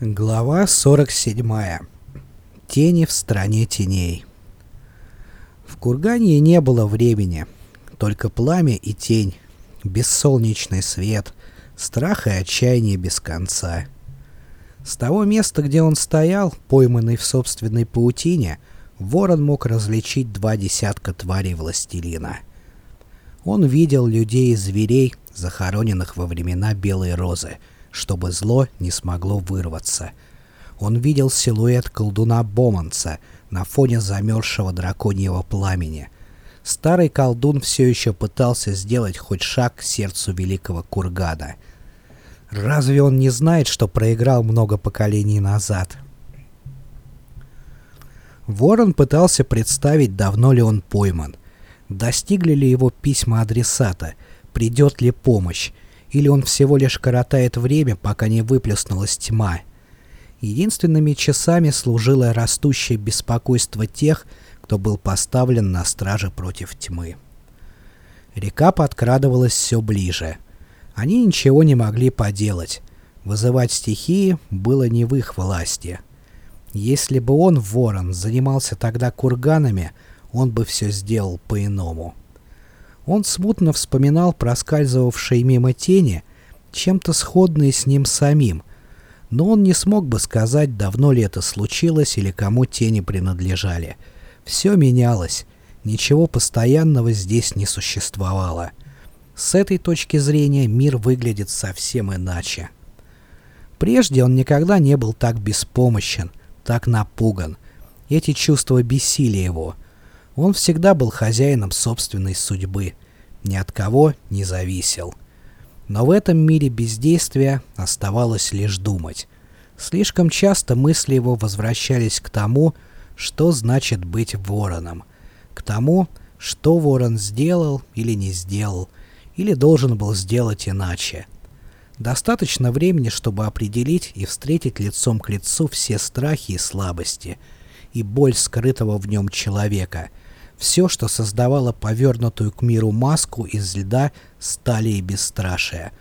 Глава 47. Тени в стране теней. В кургане не было времени, только пламя и тень, бессолнечный свет, страх и отчаяние без конца. С того места, где он стоял, пойманный в собственной паутине, ворон мог различить два десятка тварей властелина. Он видел людей и зверей, захороненных во времена Белой Розы — чтобы зло не смогло вырваться. Он видел силуэт колдуна Боманца на фоне замерзшего драконьего пламени. Старый колдун все еще пытался сделать хоть шаг к сердцу великого кургана. Разве он не знает, что проиграл много поколений назад? Ворон пытался представить, давно ли он пойман. Достигли ли его письма адресата, придет ли помощь, или он всего лишь коротает время, пока не выплеснулась тьма. Единственными часами служило растущее беспокойство тех, кто был поставлен на страже против тьмы. Река подкрадывалась все ближе. Они ничего не могли поделать. Вызывать стихии было не в их власти. Если бы он, Ворон, занимался тогда курганами, он бы все сделал по-иному. Он смутно вспоминал проскальзывавшие мимо тени, чем-то сходные с ним самим, но он не смог бы сказать, давно ли это случилось или кому тени принадлежали. Все менялось, ничего постоянного здесь не существовало. С этой точки зрения мир выглядит совсем иначе. Прежде он никогда не был так беспомощен, так напуган. Эти чувства бесили его — он всегда был хозяином собственной судьбы, ни от кого не зависел. Но в этом мире бездействия оставалось лишь думать. Слишком часто мысли его возвращались к тому, что значит быть вороном, к тому, что ворон сделал или не сделал, или должен был сделать иначе. Достаточно времени, чтобы определить и встретить лицом к лицу все страхи и слабости, и боль скрытого в нем человека — все, что создавало повернутую к миру маску из льда, стали и бесстрашие.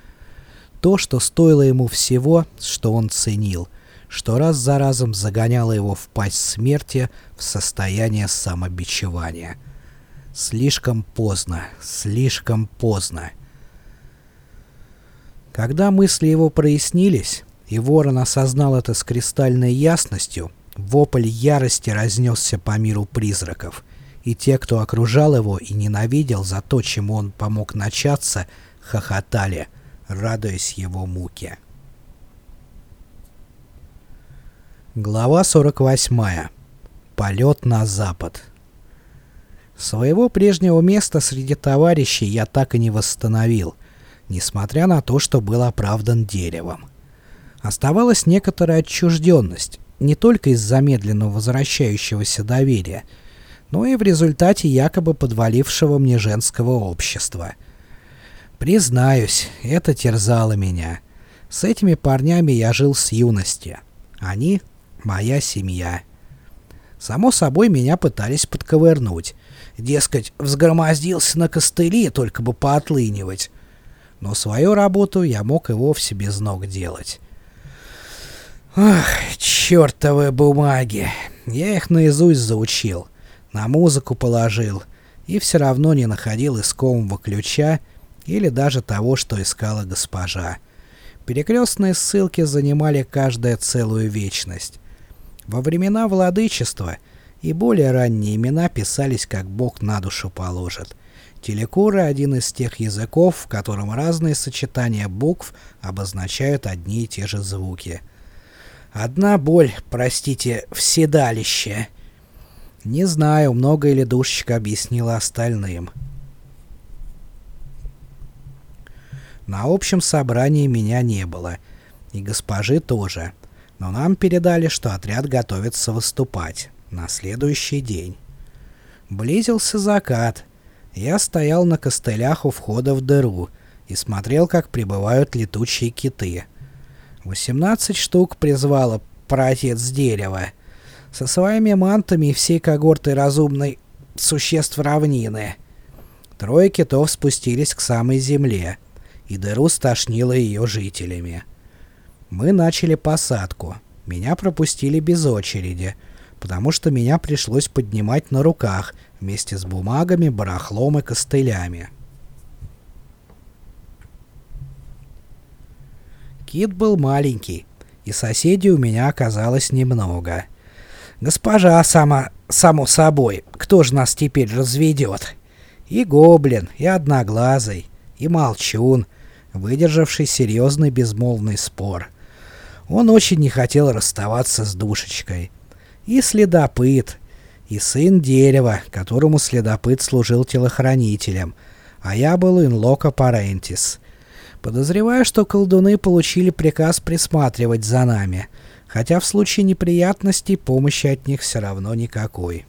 То, что стоило ему всего, что он ценил, что раз за разом загоняло его в пасть смерти в состояние самобичевания. Слишком поздно, слишком поздно. Когда мысли его прояснились, и ворон осознал это с кристальной ясностью, вопль ярости разнесся по миру призраков — и те, кто окружал его и ненавидел за то, чему он помог начаться, хохотали, радуясь его муке. Глава 48. Полет на запад. Своего прежнего места среди товарищей я так и не восстановил, несмотря на то, что был оправдан деревом. Оставалась некоторая отчужденность, не только из-за медленно возвращающегося доверия, но и в результате якобы подвалившего мне женского общества. Признаюсь, это терзало меня. С этими парнями я жил с юности. Они — моя семья. Само собой, меня пытались подковырнуть. Дескать, взгромоздился на костыли, только бы поотлынивать. Но свою работу я мог и вовсе без ног делать. Ах, чертовы бумаги! Я их наизусть заучил на музыку положил и все равно не находил искомого ключа или даже того, что искала госпожа. Перекрестные ссылки занимали каждая целую вечность. Во времена владычества и более ранние имена писались как бог на душу положит. Телекуры — один из тех языков, в котором разные сочетания букв обозначают одни и те же звуки. Одна боль, простите, в седалище — не знаю, много ли душечка объяснила остальным. На общем собрании меня не было. И госпожи тоже. Но нам передали, что отряд готовится выступать. На следующий день. Близился закат. Я стоял на костылях у входа в дыру и смотрел, как прибывают летучие киты. 18 штук призвало протец дерева со своими мантами и всей когортой разумной существ равнины. Трое китов спустились к самой земле, и дыру стошнило ее жителями. Мы начали посадку. Меня пропустили без очереди, потому что меня пришлось поднимать на руках вместе с бумагами, барахлом и костылями. Кит был маленький, и соседей у меня оказалось немного. Госпожа сама, само собой, кто же нас теперь разведет? И гоблин, и одноглазый, и молчун, выдержавший серьезный безмолвный спор. Он очень не хотел расставаться с душечкой. И следопыт, и сын дерева, которому следопыт служил телохранителем, а я был инлока парентис. Подозреваю, что колдуны получили приказ присматривать за нами, хотя в случае неприятностей помощи от них все равно никакой.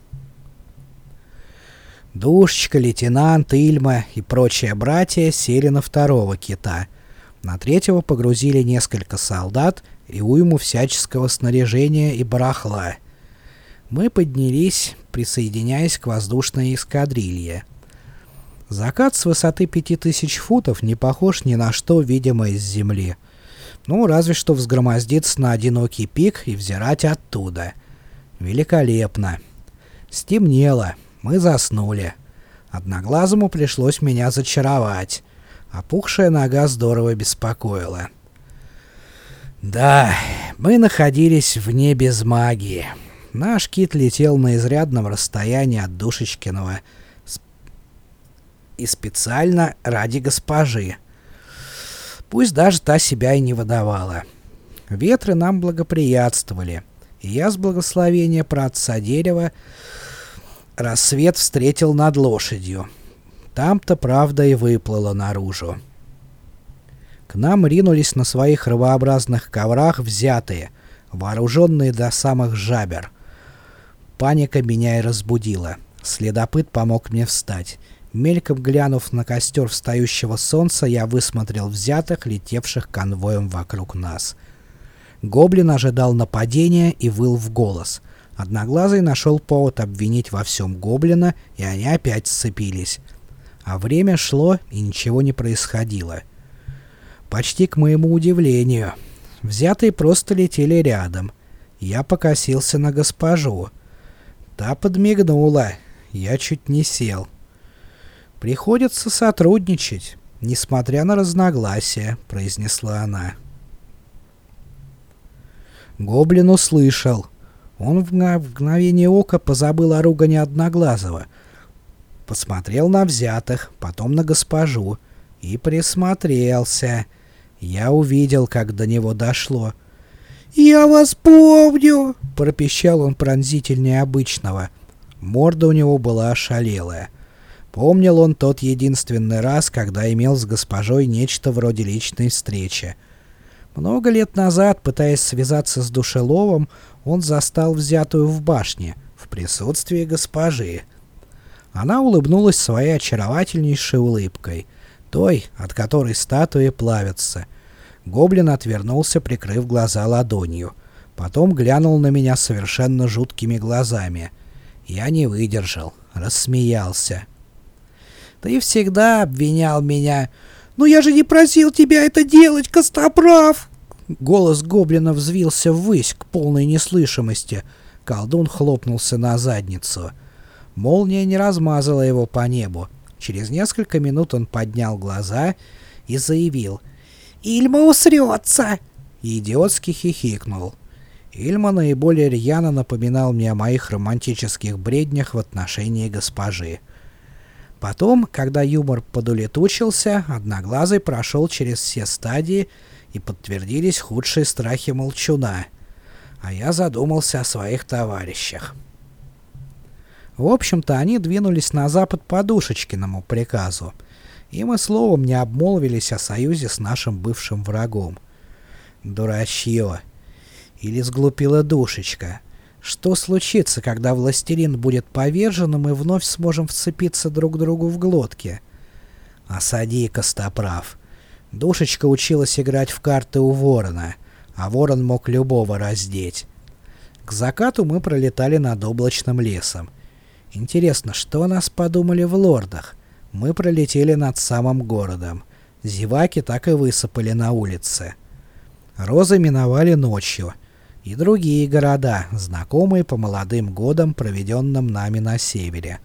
Душечка, лейтенант, Ильма и прочие братья сели на второго кита. На третьего погрузили несколько солдат и уйму всяческого снаряжения и барахла. Мы поднялись, присоединяясь к воздушной эскадрилье. Закат с высоты 5000 футов не похож ни на что, видимое с земли. Ну, разве что взгромоздиться на одинокий пик и взирать оттуда. Великолепно. Стемнело. Мы заснули. Одноглазому пришлось меня зачаровать. Опухшая нога здорово беспокоила. Да, мы находились вне без магии. Наш кит летел на изрядном расстоянии от Душечкиного и специально ради госпожи. Пусть даже та себя и не выдавала. Ветры нам благоприятствовали, и я с благословения праотца дерева рассвет встретил над лошадью. Там-то правда и выплыла наружу. К нам ринулись на своих рвообразных коврах взятые, вооруженные до самых жабер. Паника меня и разбудила. Следопыт помог мне встать. Мельком глянув на костер встающего солнца, я высмотрел взятых, летевших конвоем вокруг нас. Гоблин ожидал нападения и выл в голос. Одноглазый нашел повод обвинить во всем Гоблина, и они опять сцепились. А время шло, и ничего не происходило. Почти к моему удивлению. Взятые просто летели рядом. Я покосился на госпожу. Та подмигнула. Я чуть не сел. «Приходится сотрудничать, несмотря на разногласия», — произнесла она. Гоблин услышал. Он в мгновение ока позабыл о ругани Одноглазого. Посмотрел на взятых, потом на госпожу. И присмотрелся. Я увидел, как до него дошло. «Я вас помню!» — пропищал он пронзительнее обычного. Морда у него была ошалелая. Помнил он тот единственный раз, когда имел с госпожой нечто вроде личной встречи. Много лет назад, пытаясь связаться с Душеловым, он застал взятую в башне, в присутствии госпожи. Она улыбнулась своей очаровательнейшей улыбкой — той, от которой статуи плавятся. Гоблин отвернулся, прикрыв глаза ладонью. Потом глянул на меня совершенно жуткими глазами. Я не выдержал, рассмеялся. «Ты всегда обвинял меня. Но я же не просил тебя это делать, Костоправ!» Голос гоблина взвился ввысь к полной неслышимости. Колдун хлопнулся на задницу. Молния не размазала его по небу. Через несколько минут он поднял глаза и заявил «Ильма усрется!» и идиотски хихикнул. Ильма наиболее рьяно напоминал мне о моих романтических бреднях в отношении госпожи. Потом, когда юмор подулетучился, Одноглазый прошел через все стадии и подтвердились худшие страхи молчуна. А я задумался о своих товарищах. В общем-то, они двинулись на запад по Душечкиному приказу, и мы словом не обмолвились о союзе с нашим бывшим врагом. Дурачье. Или сглупила душечка. Что случится, когда властелин будет повержен, и мы вновь сможем вцепиться друг другу в глотки? Осади, Костоправ. Душечка училась играть в карты у ворона, а ворон мог любого раздеть. К закату мы пролетали над облачным лесом. Интересно, что нас подумали в лордах? Мы пролетели над самым городом. Зеваки так и высыпали на улице. Розы миновали ночью. И другие города, знакомые по молодым годам, проведенным нами на севере.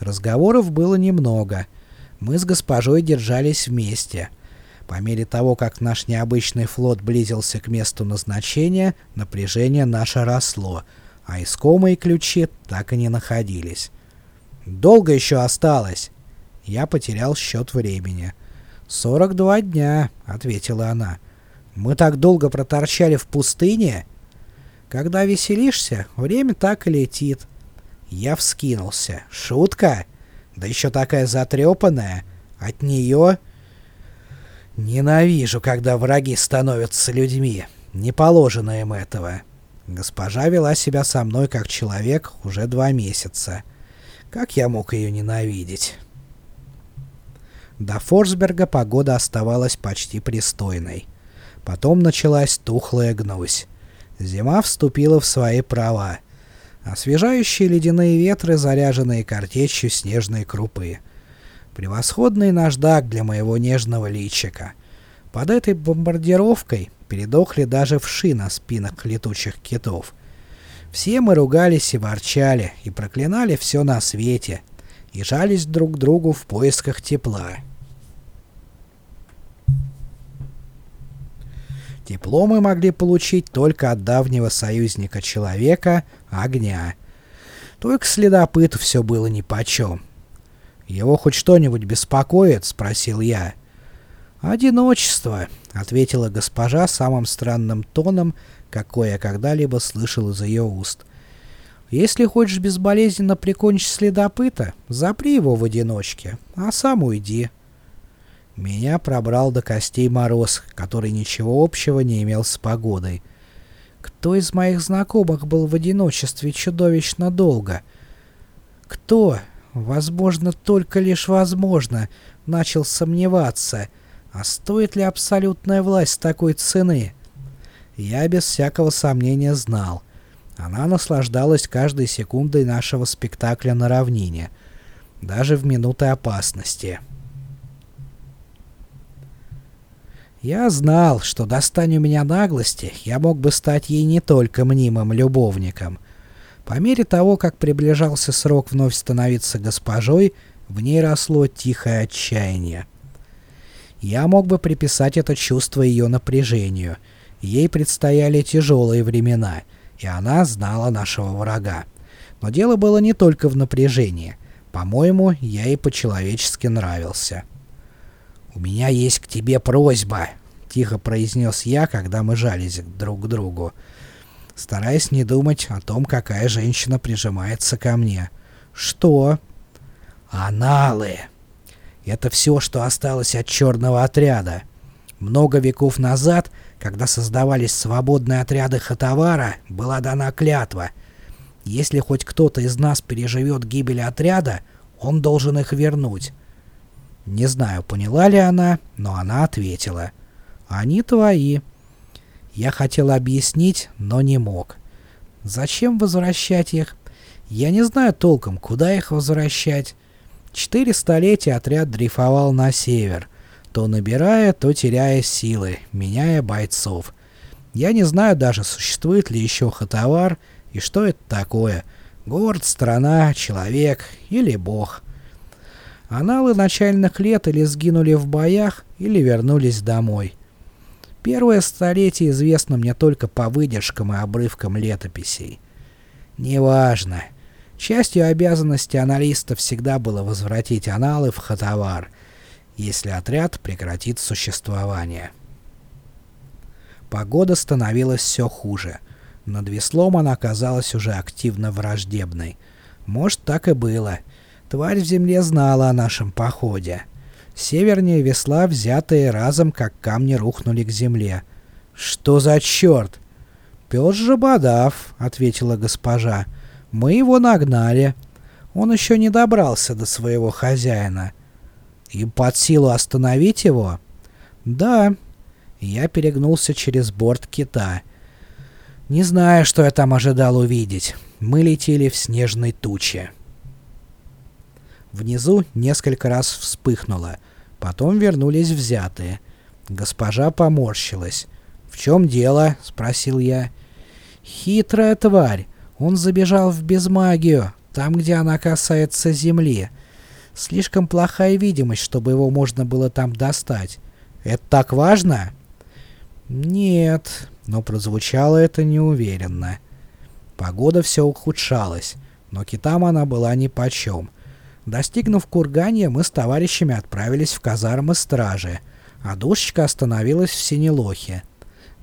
Разговоров было немного. Мы с госпожой держались вместе. По мере того, как наш необычный флот близился к месту назначения, напряжение наше росло, а искомые ключи так и не находились. «Долго еще осталось?» Я потерял счет времени. «Сорок два дня», — ответила она. «Мы так долго проторчали в пустыне?» Когда веселишься, время так и летит. Я вскинулся. Шутка? Да еще такая затрепанная. От нее... Ненавижу, когда враги становятся людьми. Не положено им этого. Госпожа вела себя со мной как человек уже два месяца. Как я мог ее ненавидеть? До Форсберга погода оставалась почти пристойной. Потом началась тухлая гнусь. Зима вступила в свои права. Освежающие ледяные ветры, заряженные картечью снежной крупы. Превосходный наждак для моего нежного личика. Под этой бомбардировкой передохли даже вши на спинах летучих китов. Все мы ругались и ворчали, и проклинали все на свете, и жались друг другу в поисках тепла. Тепло мы могли получить только от давнего союзника человека — огня. Только следопыту все было нипочем. «Его хоть что-нибудь беспокоит?» — спросил я. «Одиночество», — ответила госпожа самым странным тоном, какой я когда-либо слышал из ее уст. «Если хочешь безболезненно прикончить следопыта, запри его в одиночке, а сам уйди». Меня пробрал до костей мороз, который ничего общего не имел с погодой. Кто из моих знакомых был в одиночестве чудовищно долго? Кто, возможно, только лишь возможно, начал сомневаться, а стоит ли абсолютная власть такой цены? Я без всякого сомнения знал. Она наслаждалась каждой секундой нашего спектакля на равнине, даже в минуты опасности. Я знал, что достань у меня наглости, я мог бы стать ей не только мнимым любовником. По мере того, как приближался срок вновь становиться госпожой, в ней росло тихое отчаяние. Я мог бы приписать это чувство ее напряжению. Ей предстояли тяжелые времена, и она знала нашего врага. Но дело было не только в напряжении. По-моему, я ей по-человечески нравился. «У меня есть к тебе просьба», — тихо произнес я, когда мы жались друг к другу, стараясь не думать о том, какая женщина прижимается ко мне. «Что?» «Аналы!» Это все, что осталось от черного отряда. Много веков назад, когда создавались свободные отряды Хатавара, была дана клятва. Если хоть кто-то из нас переживет гибель отряда, он должен их вернуть. Не знаю, поняла ли она, но она ответила. «Они твои». Я хотел объяснить, но не мог. Зачем возвращать их? Я не знаю толком, куда их возвращать. Четыре столетия отряд дрейфовал на север, то набирая, то теряя силы, меняя бойцов. Я не знаю даже, существует ли еще Хатавар и что это такое. Город, страна, человек или бог. Аналы начальных лет или сгинули в боях, или вернулись домой. Первое столетие известно мне только по выдержкам и обрывкам летописей. Неважно. Частью обязанности аналиста всегда было возвратить аналы в Хатавар, если отряд прекратит существование. Погода становилась все хуже. Над веслом она оказалась уже активно враждебной. Может, так и было — Тварь в земле знала о нашем походе. Севернее весла, взятые разом, как камни рухнули к земле. «Что за черт?» «Пес Жабодав», — ответила госпожа. «Мы его нагнали. Он еще не добрался до своего хозяина». «Им под силу остановить его?» «Да». Я перегнулся через борт кита. Не знаю, что я там ожидал увидеть. Мы летели в снежной туче. Внизу несколько раз вспыхнуло. Потом вернулись взятые. Госпожа поморщилась. «В чем дело?» — спросил я. Хитрая тварь. Он забежал в безмагию, там, где она касается земли. Слишком плохая видимость, чтобы его можно было там достать. Это так важно? Нет, но прозвучало это неуверенно. Погода все ухудшалась, но китам она была нипочем. Достигнув Курганья, мы с товарищами отправились в казармы стражи, а душечка остановилась в Синелохе.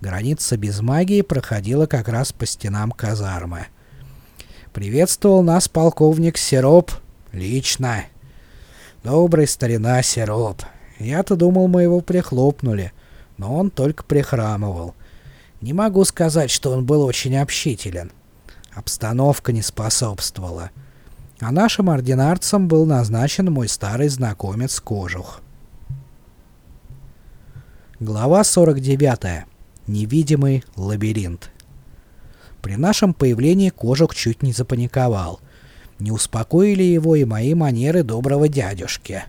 Граница без магии проходила как раз по стенам казармы. Приветствовал нас полковник Сироп лично. Добрый старина Сироп. Я-то думал, мы его прихлопнули, но он только прихрамывал. Не могу сказать, что он был очень общителен. Обстановка не способствовала. А нашим ординарцем был назначен мой старый знакомец Кожух. Глава 49. Невидимый лабиринт. При нашем появлении Кожух чуть не запаниковал. Не успокоили его и мои манеры доброго дядюшки.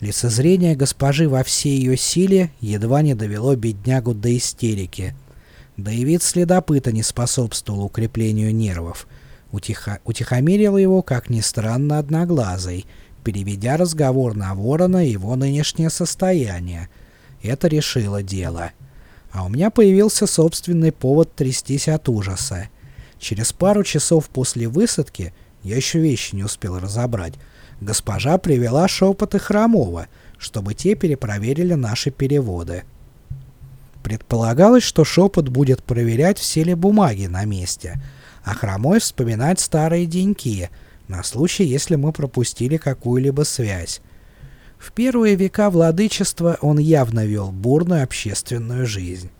Лицезрение госпожи во всей ее силе едва не довело беднягу до истерики. Да и вид следопыта не способствовал укреплению нервов. Утихо... Утихомирил его, как ни странно, одноглазый, переведя разговор на ворона и его нынешнее состояние. Это решило дело. А у меня появился собственный повод трястись от ужаса. Через пару часов после высадки, я еще вещи не успел разобрать, госпожа привела шепоты Хромова, чтобы те перепроверили наши переводы. Предполагалось, что шепот будет проверять, все ли бумаги на месте, а Хромой вспоминать старые деньки, на случай, если мы пропустили какую-либо связь. В первые века владычества он явно вел бурную общественную жизнь.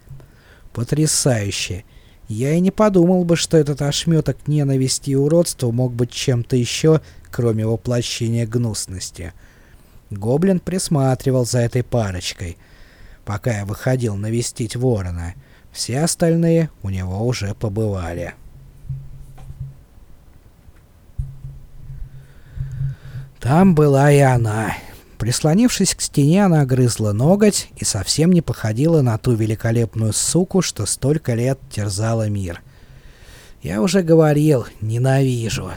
Потрясающе! Я и не подумал бы, что этот ошметок ненависти и уродства мог быть чем-то еще, кроме воплощения гнусности. Гоблин присматривал за этой парочкой, пока я выходил навестить ворона. Все остальные у него уже побывали. Там была и она. Прислонившись к стене, она грызла ноготь и совсем не походила на ту великолепную суку, что столько лет терзала мир. Я уже говорил, ненавижу.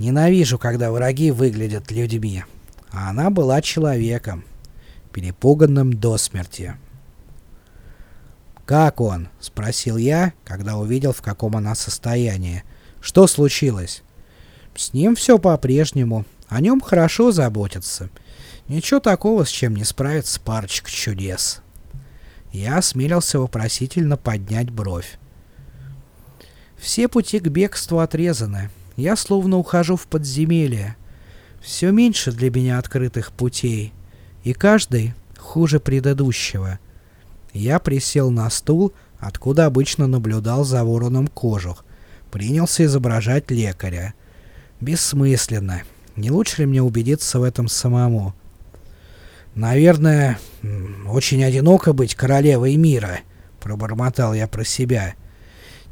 Ненавижу, когда враги выглядят людьми. А она была человеком, перепуганным до смерти. «Как он?» — спросил я, когда увидел, в каком она состоянии. «Что случилось?» «С ним все по-прежнему. О нем хорошо заботятся. Ничего такого, с чем не справится парочка чудес. Я осмелился вопросительно поднять бровь. Все пути к бегству отрезаны. Я словно ухожу в подземелье. Все меньше для меня открытых путей. И каждый хуже предыдущего. Я присел на стул, откуда обычно наблюдал за вороном кожух. Принялся изображать лекаря. Бессмысленно. Не лучше ли мне убедиться в этом самому? «Наверное, очень одиноко быть королевой мира», — пробормотал я про себя.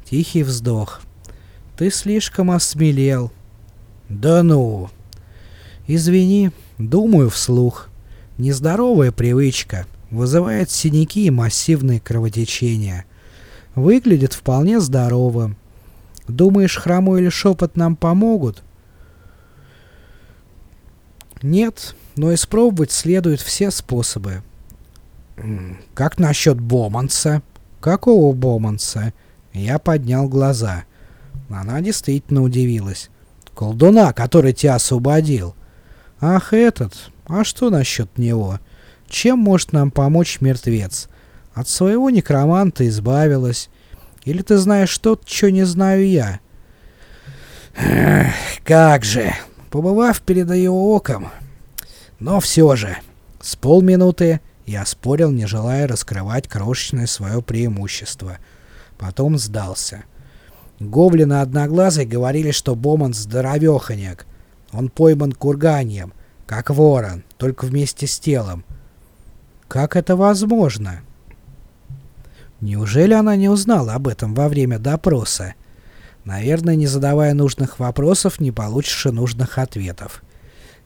Тихий вздох. «Ты слишком осмелел». «Да ну!» «Извини, думаю вслух. Нездоровая привычка. Вызывает синяки и массивные кровотечения. Выглядит вполне здоровым. Думаешь, хромой или шепот нам помогут?» Нет, но испробовать следует все способы. Как насчет Боманса? Какого Боманса? Я поднял глаза. Она действительно удивилась. Колдуна, который тебя освободил. Ах, этот. А что насчет него? Чем может нам помочь мертвец? От своего некроманта избавилась. Или ты знаешь что-то, что не знаю я? Эх, как же, побывав перед ее оком. Но все же, с полминуты я спорил, не желая раскрывать крошечное свое преимущество. Потом сдался. Гоблины одноглазые говорили, что Боман здоровеханяк. Он пойман курганием, как ворон, только вместе с телом. Как это возможно? Неужели она не узнала об этом во время допроса? Наверное, не задавая нужных вопросов, не получишь и нужных ответов.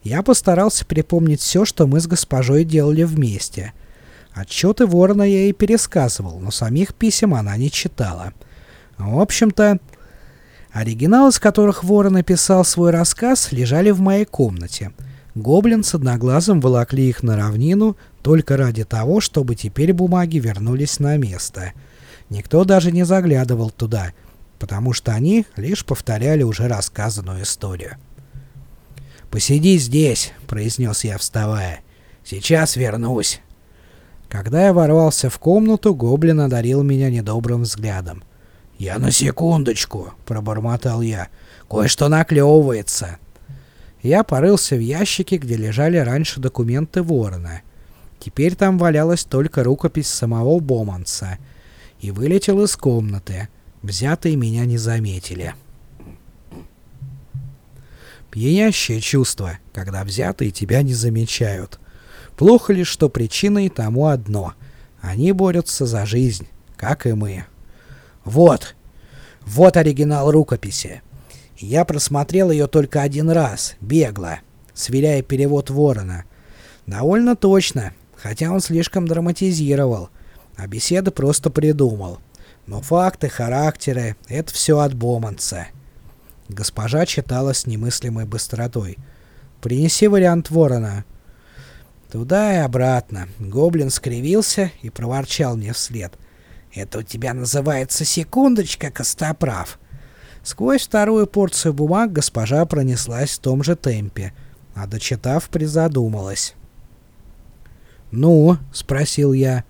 Я постарался припомнить все, что мы с госпожой делали вместе. Отчеты Ворона я ей пересказывал, но самих писем она не читала. В общем-то, оригиналы, из которых Ворон написал свой рассказ, лежали в моей комнате. Гоблин с одноглазым волокли их на равнину только ради того, чтобы теперь бумаги вернулись на место. Никто даже не заглядывал туда, потому что они лишь повторяли уже рассказанную историю. «Посиди здесь», — произнес я, вставая. «Сейчас вернусь». Когда я ворвался в комнату, гоблин одарил меня недобрым взглядом. «Я на секундочку», — пробормотал я. «Кое-что наклевывается». Я порылся в ящике, где лежали раньше документы Ворона. Теперь там валялась только рукопись самого Боманса. И вылетел из комнаты. Взятые меня не заметили. Пьянящее чувство, когда взятые тебя не замечают. Плохо ли, что причиной тому одно. Они борются за жизнь, как и мы. Вот. Вот оригинал рукописи. Я просмотрел ее только один раз, бегло, сверяя перевод Ворона. Довольно точно, хотя он слишком драматизировал, а беседы просто придумал. Но факты, характеры — это все от Боманца. Госпожа читала с немыслимой быстротой. «Принеси вариант Ворона». Туда и обратно. Гоблин скривился и проворчал мне вслед. «Это у тебя называется секундочка, Костоправ». Сквозь вторую порцию бумаг госпожа пронеслась в том же темпе, а дочитав, призадумалась. «Ну?» — спросил я.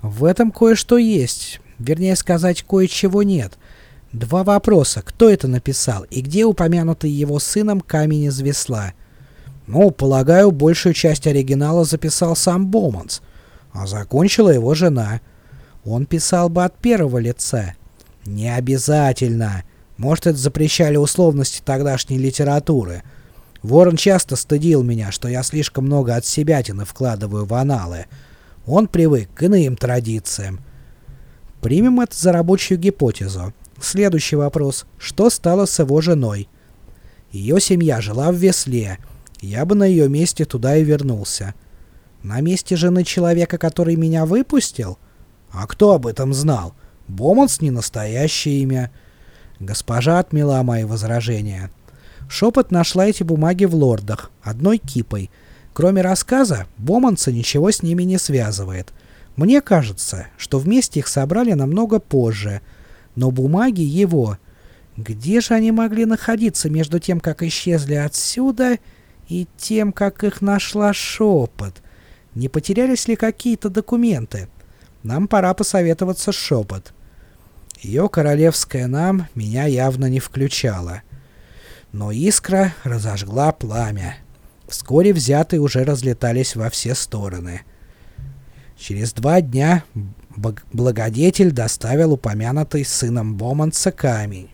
«В этом кое-что есть. Вернее сказать, кое-чего нет. Два вопроса. Кто это написал и где упомянутый его сыном камень из весла?» «Ну, полагаю, большую часть оригинала записал сам Боманс, а закончила его жена. Он писал бы от первого лица». «Не обязательно. Может, это запрещали условности тогдашней литературы. Ворон часто стыдил меня, что я слишком много от себятины вкладываю в аналы. Он привык к иным традициям. Примем это за рабочую гипотезу. Следующий вопрос. Что стало с его женой? Ее семья жила в Весле. Я бы на ее месте туда и вернулся. На месте жены человека, который меня выпустил? А кто об этом знал? Бомонс не настоящее имя. Госпожа отмела мои возражения. Шепот нашла эти бумаги в лордах, одной кипой. Кроме рассказа, Боманца ничего с ними не связывает. Мне кажется, что вместе их собрали намного позже. Но бумаги его... Где же они могли находиться между тем, как исчезли отсюда, и тем, как их нашла шепот? Не потерялись ли какие-то документы? Нам пора посоветоваться с шепот. Ее королевская нам меня явно не включала. Но искра разожгла пламя. Вскоре взятые уже разлетались во все стороны. Через два дня благодетель доставил упомянутый сыном Боманса камень.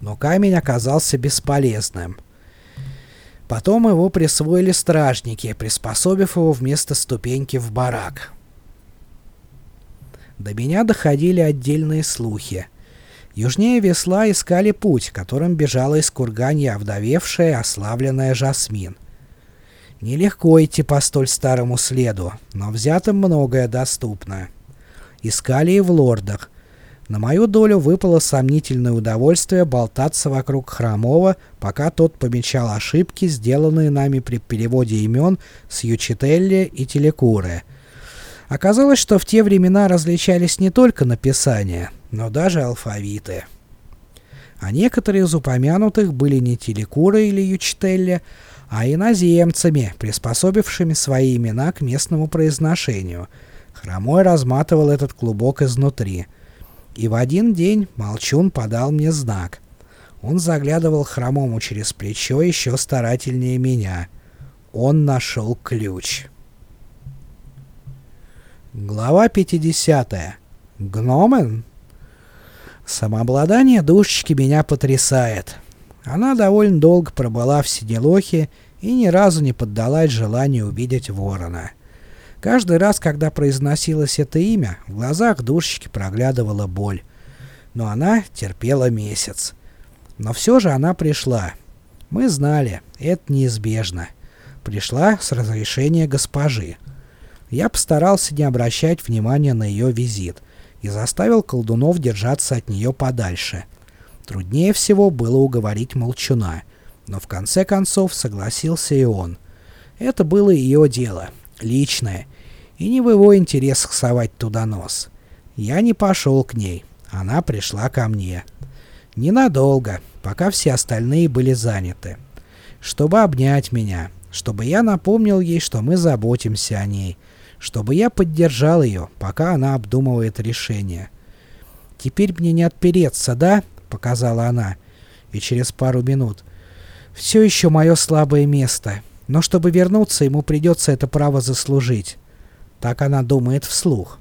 Но камень оказался бесполезным. Потом его присвоили стражники, приспособив его вместо ступеньки в барак. До меня доходили отдельные слухи. Южнее весла искали путь, которым бежала из курганья овдовевшая, ославленная Жасмин. Нелегко идти по столь старому следу, но взятым многое доступно. Искали и в лордах. На мою долю выпало сомнительное удовольствие болтаться вокруг Хромова, пока тот помечал ошибки, сделанные нами при переводе имен с Ючителли и Телекуры — Оказалось, что в те времена различались не только написания, но даже алфавиты. А некоторые из упомянутых были не Телекура или Ючтелли, а иноземцами, приспособившими свои имена к местному произношению. Хромой разматывал этот клубок изнутри. И в один день Молчун подал мне знак. Он заглядывал Хромому через плечо еще старательнее меня. Он нашел ключ. Глава 50. Гномен? Самообладание душечки меня потрясает. Она довольно долго пробыла в Синелохе и ни разу не поддалась желанию увидеть ворона. Каждый раз, когда произносилось это имя, в глазах душечки проглядывала боль. Но она терпела месяц. Но все же она пришла. Мы знали, это неизбежно. Пришла с разрешения госпожи. Я постарался не обращать внимания на ее визит и заставил колдунов держаться от нее подальше. Труднее всего было уговорить молчуна, но в конце концов согласился и он. Это было ее дело, личное, и не в его интересах совать туда нос. Я не пошел к ней, она пришла ко мне. Ненадолго, пока все остальные были заняты. Чтобы обнять меня, чтобы я напомнил ей, что мы заботимся о ней, чтобы я поддержал ее, пока она обдумывает решение. «Теперь мне не отпереться, да?» — показала она. И через пару минут. «Все еще мое слабое место, но чтобы вернуться, ему придется это право заслужить». Так она думает вслух.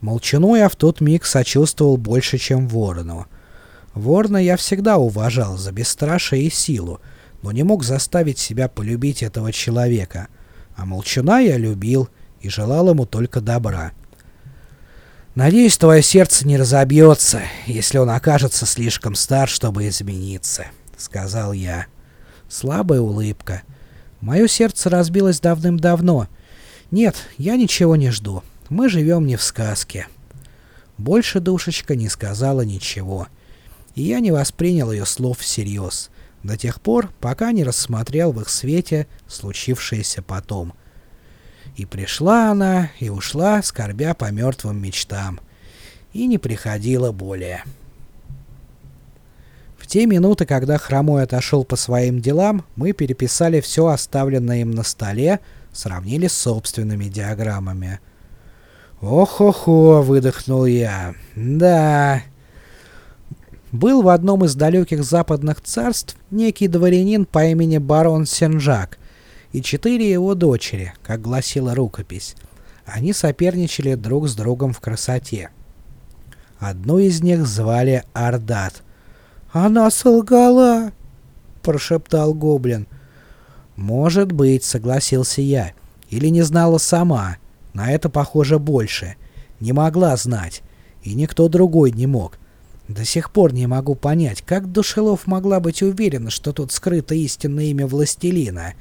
Молчану я в тот миг сочувствовал больше, чем Ворону. Ворона я всегда уважал за бесстрашие и силу, но не мог заставить себя полюбить этого человека. А Молчана я любил и желал ему только добра. «Надеюсь, твое сердце не разобьется, если он окажется слишком стар, чтобы измениться», — сказал я. Слабая улыбка. Мое сердце разбилось давным-давно — нет, я ничего не жду. Мы живем не в сказке. Больше душечка не сказала ничего. И я не воспринял ее слов всерьез. До тех пор, пока не рассмотрел в их свете случившееся потом. И пришла она, и ушла, скорбя по мертвым мечтам. И не приходила более. В те минуты, когда Хромой отошел по своим делам, мы переписали все оставленное им на столе, сравнили с собственными диаграммами. «Ох-охо!» — выдохнул я. «Да...» Был в одном из далеких западных царств некий дворянин по имени барон Сенжак и четыре его дочери, как гласила рукопись. Они соперничали друг с другом в красоте. Одну из них звали Ардат. «Она солгала!» — прошептал гоблин. «Может быть», — согласился я. «Или не знала сама. На это похоже больше. Не могла знать. И никто другой не мог. До сих пор не могу понять, как Душелов могла быть уверена, что тут скрыто истинное имя Властелина».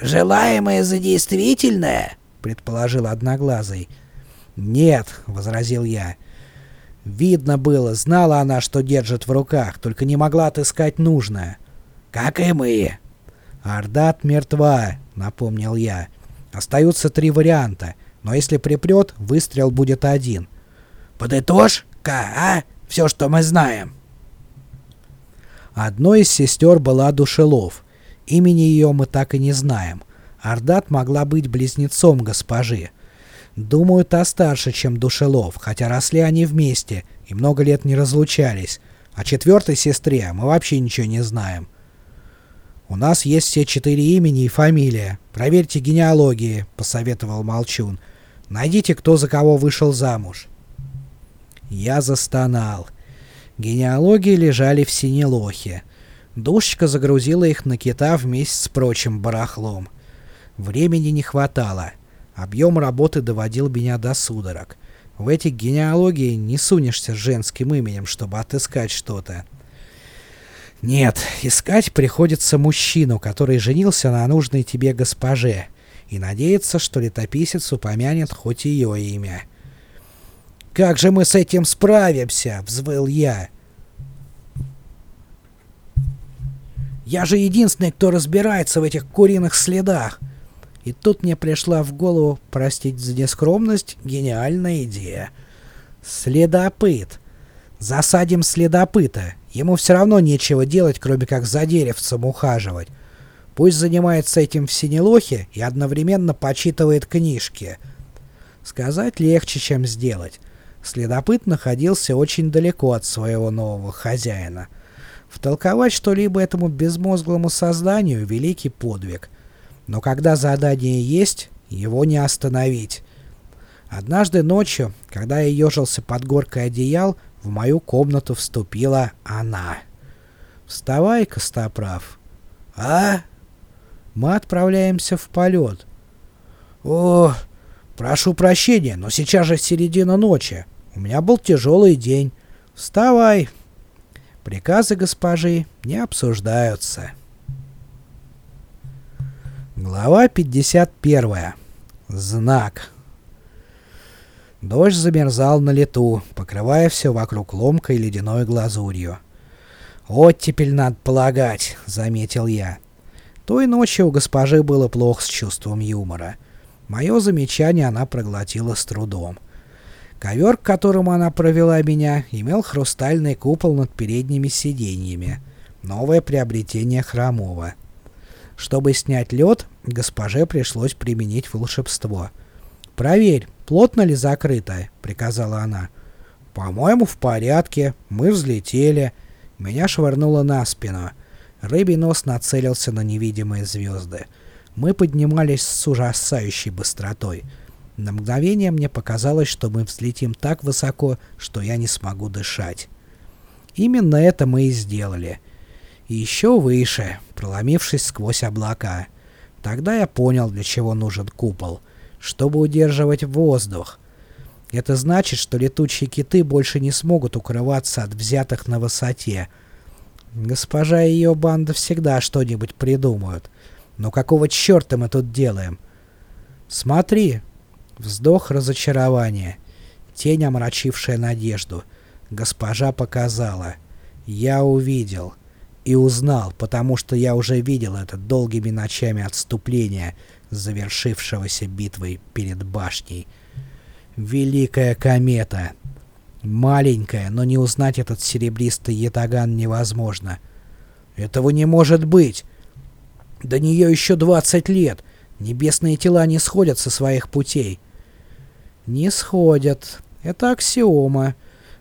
«Желаемое за действительное?» — предположил Одноглазый. «Нет», — возразил я. «Видно было, знала она, что держит в руках, только не могла отыскать нужное». «Как и мы», «Ардат мертва», — напомнил я. «Остаются три варианта, но если припрет, выстрел будет один». «Подытожь-ка, а? Все, что мы знаем». Одной из сестер была Душелов. Имени ее мы так и не знаем. Ардат могла быть близнецом госпожи. Думаю, та старше, чем Душелов, хотя росли они вместе и много лет не разлучались. О четвертой сестре мы вообще ничего не знаем. «У нас есть все четыре имени и фамилия. Проверьте генеалогии», — посоветовал Молчун. «Найдите, кто за кого вышел замуж». Я застонал. Генеалогии лежали в Синелохе. Душечка загрузила их на кита вместе с прочим барахлом. Времени не хватало. Объем работы доводил меня до судорог. В этих генеалогии не сунешься женским именем, чтобы отыскать что-то. Нет, искать приходится мужчину, который женился на нужной тебе госпоже, и надеяться, что летописец упомянет хоть ее имя. «Как же мы с этим справимся?» — взвыл я. «Я же единственный, кто разбирается в этих куриных следах!» И тут мне пришла в голову, простить за нескромность, гениальная идея. «Следопыт! Засадим следопыта!» Ему все равно нечего делать, кроме как за деревцем ухаживать. Пусть занимается этим в Синелохе и одновременно почитывает книжки. Сказать легче, чем сделать. Следопыт находился очень далеко от своего нового хозяина. Втолковать что-либо этому безмозглому созданию — великий подвиг. Но когда задание есть, его не остановить. Однажды ночью, когда я ежился под горкой одеял, в мою комнату вступила она. «Вставай, Костоправ!» «А?» «Мы отправляемся в полет». «О, прошу прощения, но сейчас же середина ночи. У меня был тяжелый день. Вставай!» Приказы госпожи не обсуждаются. Глава 51. Знак. Дождь замерзал на лету, покрывая все вокруг ломкой ледяной глазурью. «Оттепель, надо полагать», — заметил я. Той ночью у госпожи было плохо с чувством юмора. Мое замечание она проглотила с трудом. Ковер, к которому она провела меня, имел хрустальный купол над передними сиденьями. Новое приобретение Хромова. Чтобы снять лед, госпоже пришлось применить волшебство. «Проверь, плотно ли закрыто», — приказала она. «По-моему, в порядке. Мы взлетели». Меня швырнуло на спину. Рыбий нос нацелился на невидимые звезды. Мы поднимались с ужасающей быстротой. На мгновение мне показалось, что мы взлетим так высоко, что я не смогу дышать. Именно это мы и сделали. И еще выше, проломившись сквозь облака. Тогда я понял, для чего нужен купол. Чтобы удерживать воздух. Это значит, что летучие киты больше не смогут укрываться от взятых на высоте. Госпожа и ее банда всегда что-нибудь придумают. Но какого черта мы тут делаем? Смотри. Вздох разочарования. Тень, омрачившая надежду. Госпожа показала. Я увидел. И узнал, потому что я уже видел это долгими ночами отступления, завершившегося битвой перед башней. Великая комета. Маленькая, но не узнать этот серебристый ятаган невозможно. Этого не может быть. До нее еще 20 лет. Небесные тела не сходят со своих путей. Не сходят. Это аксиома.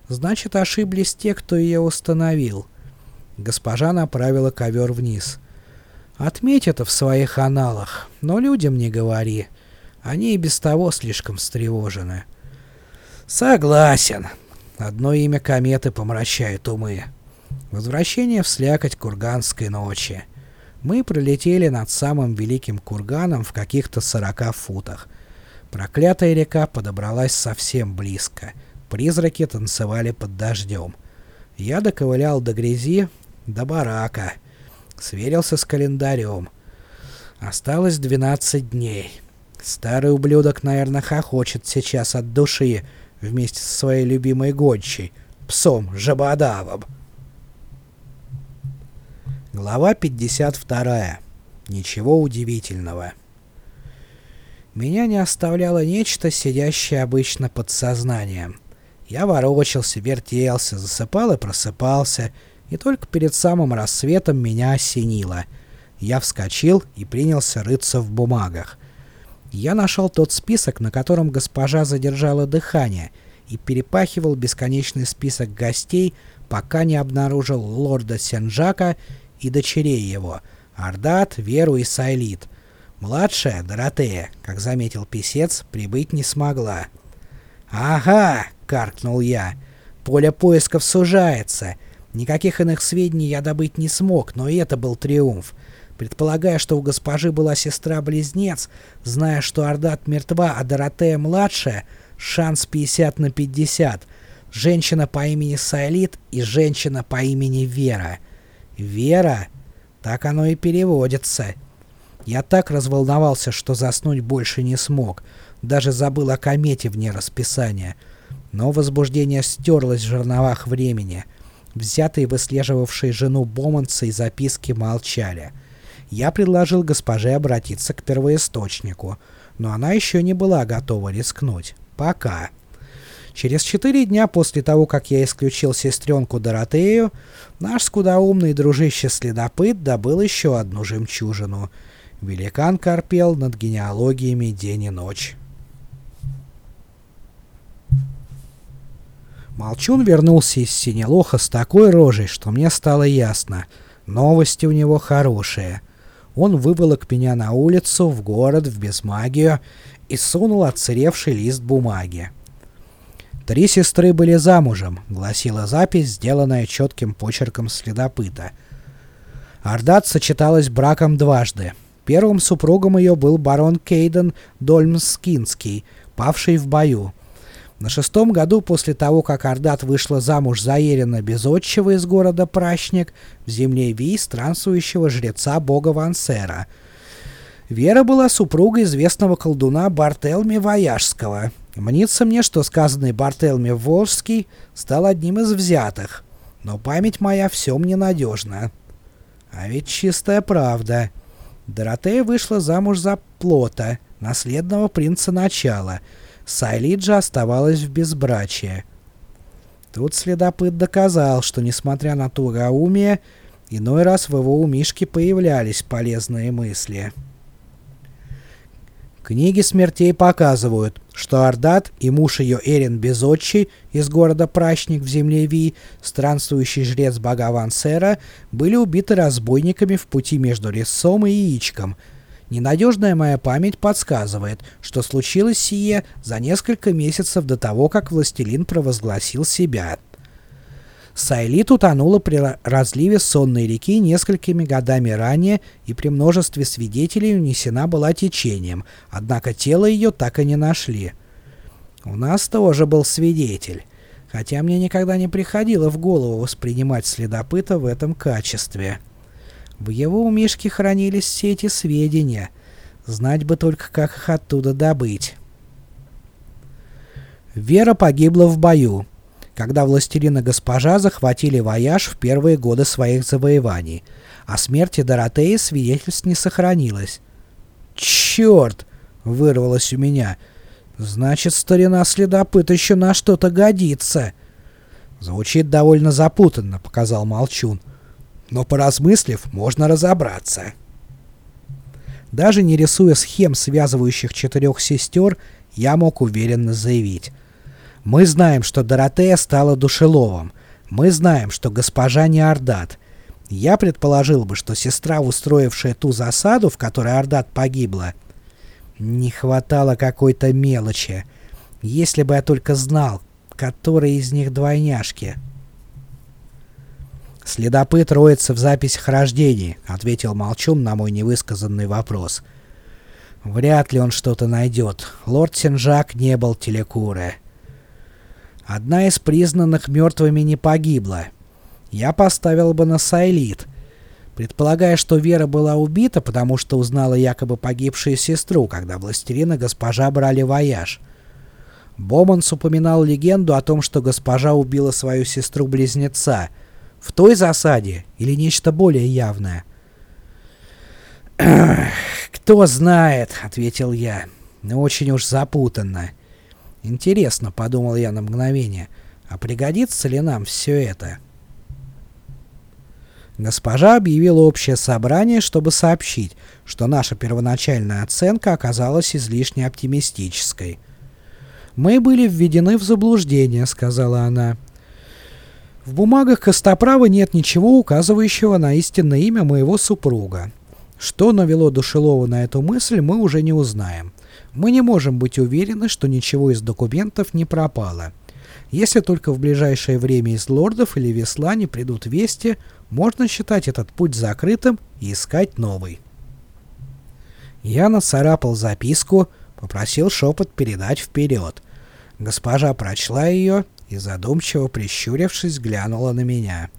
Значит, ошиблись те, кто ее установил. Госпожа направила ковер вниз. Отметь это в своих аналах, но людям не говори. Они и без того слишком встревожены. Согласен. Одно имя кометы помрачает умы. Возвращение в слякоть курганской ночи. Мы пролетели над самым великим курганом в каких-то сорока футах. Проклятая река подобралась совсем близко. Призраки танцевали под дождем. Я доковылял до грязи, до барака. Сверился с календарем. Осталось 12 дней. Старый ублюдок, наверное, хохочет сейчас от души вместе со своей любимой гончей, псом Жабодавом. Глава 52. Ничего удивительного. Меня не оставляло нечто, сидящее обычно под сознанием. Я ворочался, вертелся, засыпал и просыпался, и только перед самым рассветом меня осенило. Я вскочил и принялся рыться в бумагах. Я нашел тот список, на котором госпожа задержала дыхание, и перепахивал бесконечный список гостей, пока не обнаружил лорда Сенджака и дочерей его, Ардат, Веру и Сайлит. Младшая, Доротея, как заметил писец, прибыть не смогла. «Ага!» — каркнул я. «Поле поисков сужается. Никаких иных сведений я добыть не смог, но и это был триумф. Предполагая, что у госпожи была сестра-близнец, зная, что Ардат мертва, а Доротея младшая, шанс 50 на 50. Женщина по имени Сайлит и женщина по имени Вера. Вера? Так оно и переводится. Я так разволновался, что заснуть больше не смог. Даже забыл о комете вне расписания. Но возбуждение стерлось в жерновах времени. Взятые выслеживавшие жену Боманца и записки молчали я предложил госпоже обратиться к первоисточнику, но она еще не была готова рискнуть. Пока. Через четыре дня после того, как я исключил сестренку Доротею, наш скудоумный дружище-следопыт добыл еще одну жемчужину. Великан корпел над генеалогиями день и ночь. Молчун вернулся из Синелоха с такой рожей, что мне стало ясно. Новости у него хорошие. Он выволок меня на улицу, в город, в безмагию и сунул отсыревший лист бумаги. «Три сестры были замужем», — гласила запись, сделанная четким почерком следопыта. Ардат сочеталась браком дважды. Первым супругом ее был барон Кейден Дольмскинский, павший в бою. На шестом году после того, как Ардат вышла замуж за Ерина Безотчего из города Прачник, в земле Ви странствующего жреца бога Вансера. Вера была супругой известного колдуна Бартелми Вояжского. Мнится мне, что сказанный Бартелми Волжский стал одним из взятых, но память моя всем ненадежна. А ведь чистая правда. Доротея вышла замуж за Плота, наследного принца начала. Сайлиджа оставалась в безбрачии. Тут следопыт доказал, что, несмотря на тугоумие, иной раз в его умишке появлялись полезные мысли. Книги смертей показывают, что Ардат и муж ее Эрин Безотчий из города Прачник в земле Ви, странствующий жрец бога Вансера, были убиты разбойниками в пути между Рессом и Яичком. Ненадежная моя память подсказывает, что случилось сие за несколько месяцев до того, как властелин провозгласил себя. Сайлит утонула при разливе сонной реки несколькими годами ранее и при множестве свидетелей унесена была течением, однако тело ее так и не нашли. У нас тоже был свидетель, хотя мне никогда не приходило в голову воспринимать следопыта в этом качестве. В его умишке хранились все эти сведения, знать бы только, как их оттуда добыть. Вера погибла в бою когда властелина госпожа захватили вояж в первые годы своих завоеваний. О смерти Доротеи свидетельств не сохранилось. «Черт!» — вырвалось у меня. «Значит, старина следопыт еще на что-то годится!» «Звучит довольно запутанно», — показал Молчун. «Но, поразмыслив, можно разобраться». Даже не рисуя схем, связывающих четырех сестер, я мог уверенно заявить. Мы знаем, что Доротея стала душеловом. Мы знаем, что госпожа не Ордат. Я предположил бы, что сестра, устроившая ту засаду, в которой Ордат погибла, не хватало какой-то мелочи. Если бы я только знал, которые из них двойняшки. «Следопыт роется в записях рождений», — ответил Молчун на мой невысказанный вопрос. «Вряд ли он что-то найдет. Лорд Сенжак не был телекурой. Одна из признанных мертвыми не погибла. Я поставил бы на Сайлит, предполагая, что Вера была убита, потому что узнала якобы погибшую сестру, когда властелина госпожа брали вояж. Боманс упоминал легенду о том, что госпожа убила свою сестру-близнеца. В той засаде или нечто более явное? «Кто знает», — ответил я. «Но очень уж запутанно. Интересно, подумал я на мгновение, а пригодится ли нам все это? Госпожа объявила общее собрание, чтобы сообщить, что наша первоначальная оценка оказалась излишне оптимистической. «Мы были введены в заблуждение», — сказала она. «В бумагах Костоправа нет ничего, указывающего на истинное имя моего супруга. Что навело Душелова на эту мысль, мы уже не узнаем. Мы не можем быть уверены, что ничего из документов не пропало. Если только в ближайшее время из лордов или весла не придут вести, можно считать этот путь закрытым и искать новый. Я нацарапал записку, попросил шепот передать вперед. Госпожа прочла ее и, задумчиво прищурившись, глянула на меня.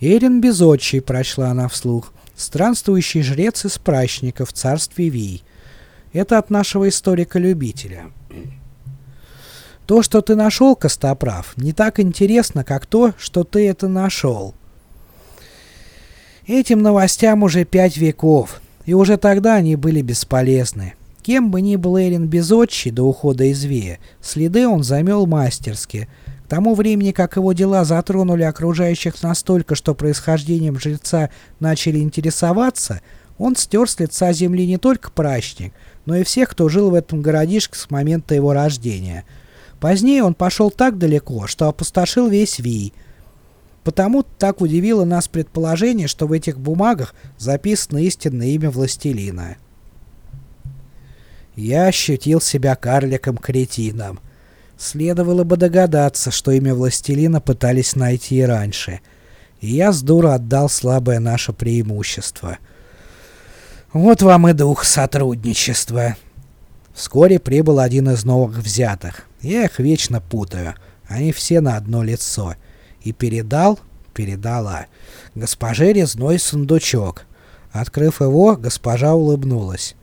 «Эрин Безотчий», — прочла она вслух, — «странствующий жрец из прачников в царстве Вий. Это от нашего историка-любителя. То, что ты нашел, Костоправ, не так интересно, как то, что ты это нашел. Этим новостям уже пять веков, и уже тогда они были бесполезны. Кем бы ни был Эрин Безотчий до ухода из Вея, следы он замел мастерски. К тому времени, как его дела затронули окружающих настолько, что происхождением жреца начали интересоваться, он стер с лица земли не только прачник, но и всех, кто жил в этом городишке с момента его рождения. Позднее он пошел так далеко, что опустошил весь Вий. Потому так удивило нас предположение, что в этих бумагах записано истинное имя властелина. Я ощутил себя карликом-кретином. Следовало бы догадаться, что имя властелина пытались найти и раньше. И я с дура отдал слабое наше преимущество — вот вам и дух сотрудничества. Вскоре прибыл один из новых взятых. Я их вечно путаю. Они все на одно лицо. И передал, передала, госпоже резной сундучок. Открыв его, госпожа улыбнулась.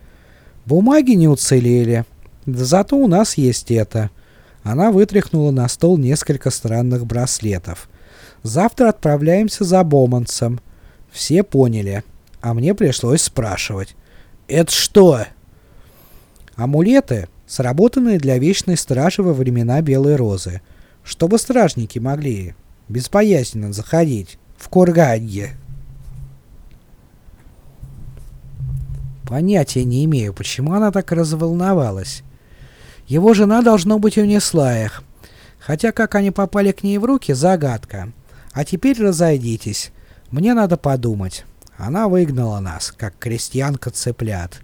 «Бумаги не уцелели. Да зато у нас есть это». Она вытряхнула на стол несколько странных браслетов. «Завтра отправляемся за Боманцем». Все поняли, а мне пришлось спрашивать. «Это что?» Амулеты, сработанные для Вечной Стражи во времена Белой Розы, чтобы стражники могли безбоязненно заходить в Курганье. Понятия не имею, почему она так разволновалась. Его жена, должно быть, унесла их. Хотя как они попали к ней в руки, загадка. А теперь разойдитесь. Мне надо подумать. Она выгнала нас, как крестьянка цыплят.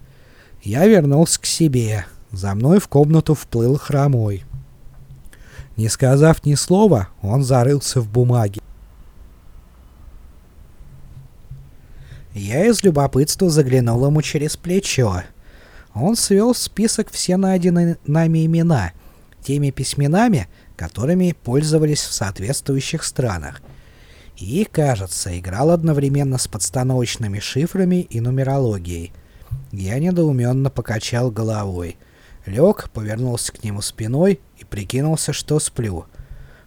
Я вернулся к себе. За мной в комнату вплыл хромой. Не сказав ни слова, он зарылся в бумаге. Я из любопытства заглянул ему через плечо. Он свел список все найденные нами имена, теми письменами, которыми пользовались в соответствующих странах. И, кажется, играл одновременно с подстановочными шифрами и нумерологией. Я недоуменно покачал головой. Лег, повернулся к нему спиной и прикинулся, что сплю.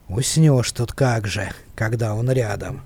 Уснешь тут как же, когда он рядом.